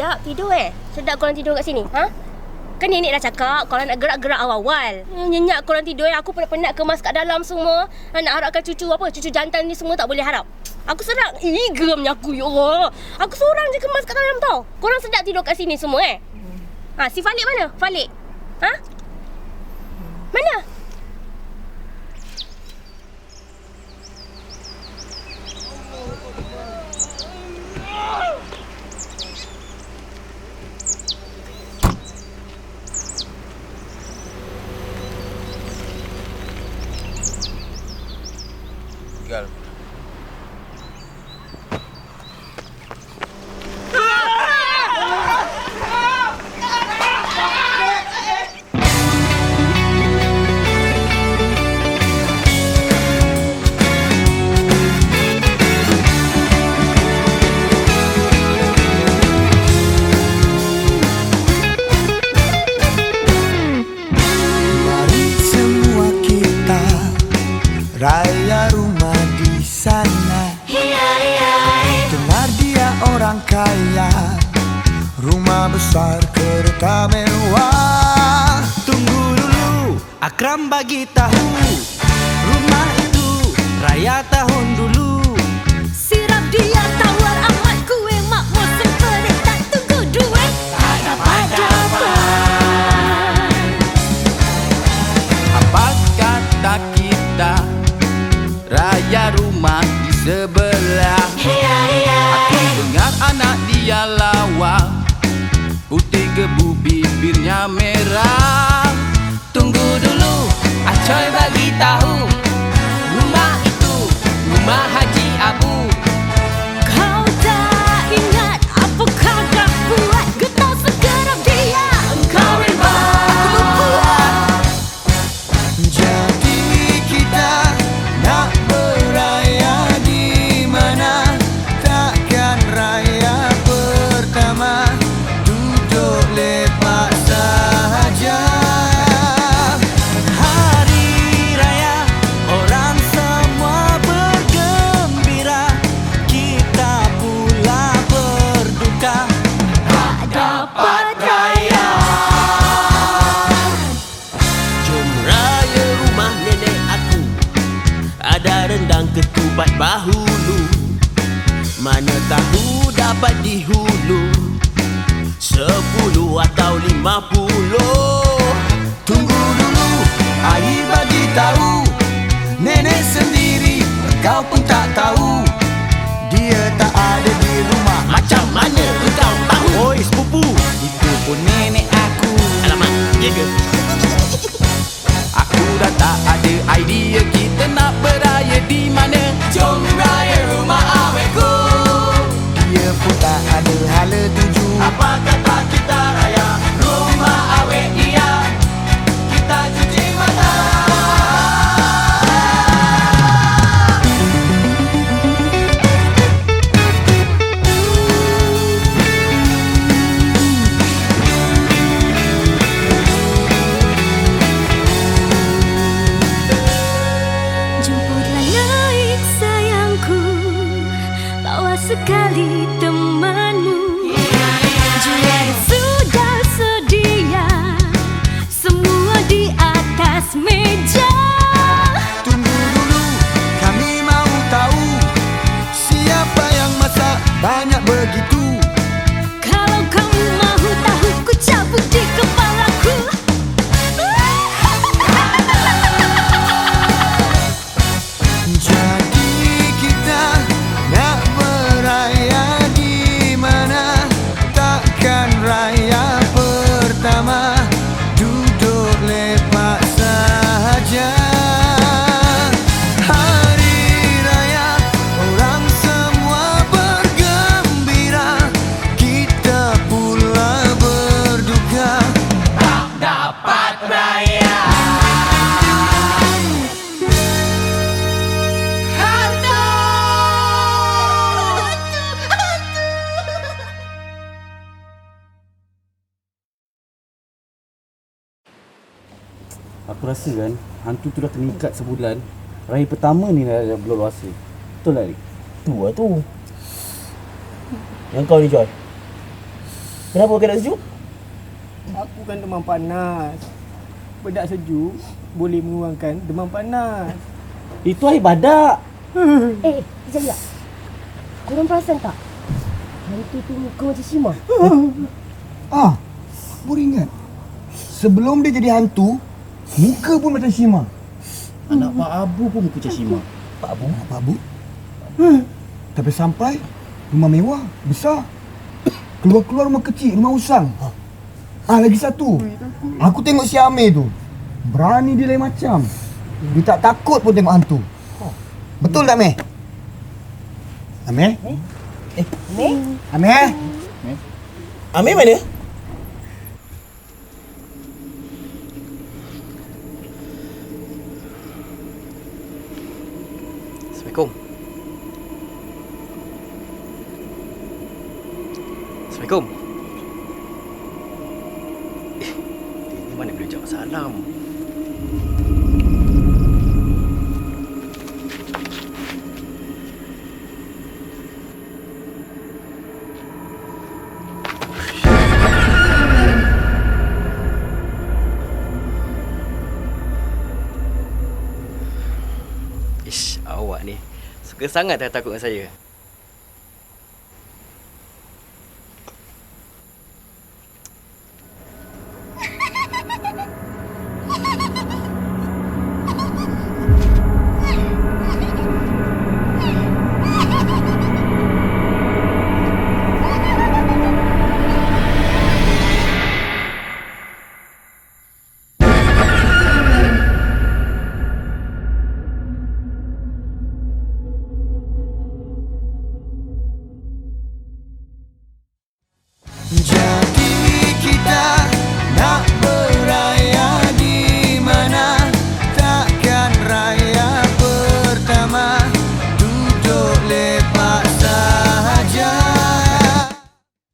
sedap tidur eh. Sedap korang tidur kat sini. Ha? Kan nenek dah cakap kalau nak gerak-gerak awal-awal. Hmm, Nyenyak korang tidur eh. Aku penat-penat kemas kat dalam semua. Ha, Nak harapkan cucu apa? Cucu jantan ni semua tak boleh harap. Aku serang. Ih, geramnya aku. Ya Allah. Aku seorang je kemas kat dalam tau. Korang sedap tidur kat sini semua eh. Ha, si Falik mana? Falik. Ha? Mana? Besar kereta mewah. Tunggu dulu, Akram bagi tahu. Rumah itu raya tahun dulu. Sirap dia tawar amat kue mak musim pelik tak tunggu duit. Apa kata kita Raya rumah di sebelah? Aku dengar anak dia lawa Putih gebu bibirnya merah. Tunggu dulu Acoy bagi tahu. Rumah itu Rumah Haji Abu Mana tahu dapat di hulu Sepuluh atau lima puluh. Tunggu dulu, Air bagi tahu. Nenek sendiri, kau pun tak tahu sekali teman rasa kan Hantu tu dah kena ikat sebulan Raya pertama ni dah, dah belum luasa Betul tak ni? Tu lah tu Yang kau ni Joy Kenapa kau tak sejuk? Aku kan demam panas. Bedak sejuk boleh mengurangkan demam panas. Itu air badak. Eh, Zaya. Korang perasan tak? Hantu tu muka macam Shima. Ah, baru ingat. Sebelum dia jadi hantu, muka pun macam Shima. Anak Pak Abu pun muka macam Shima. Pak Abu? Pak Abu? Hmm. Tapi sampai rumah mewah, besar. Keluar-keluar rumah kecil, rumah usang. Ah, lagi satu. Aku tengok si Amir tu. Berani dia lain macam. Dia tak takut pun tengok hantu. Betul tak, Amir? Amir? Meh? Amir? Amir mana? Assalamualaikum. Assalamualaikum. Eh, ini mana boleh jawab salam? Suka sangat tak takut dengan saya.